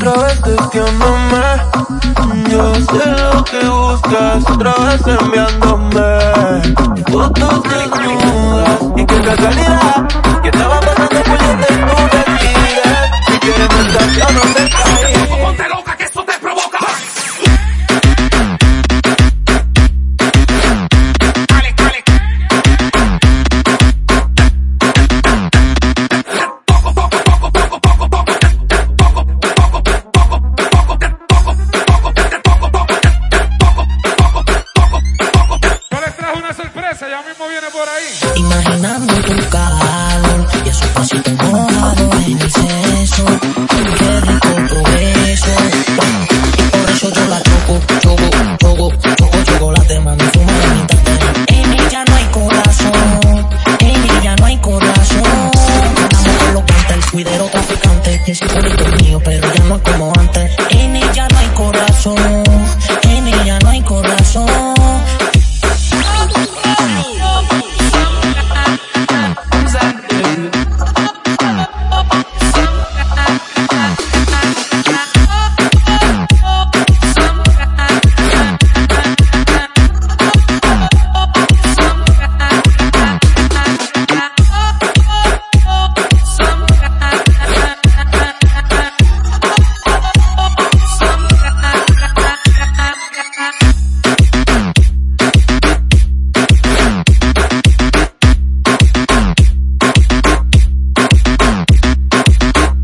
otra vez testeándome. Yo sé lo que buscas, otra vez enviándome. Fotos desnudas y qué casualidad. Que estaba mismo viene por ahí. Imaginando tu calor y esos pasitos mojados en el seso. Qué rico progreso. Y por eso yo la choco, choco, choco, choco, chocolate, mami, fuma de mi tatera. En ella no hay corazón, en ella no hay corazón. Andamos con los guantes, el cuidero traficante. Ese culito es mío, pero ya no es como antes. En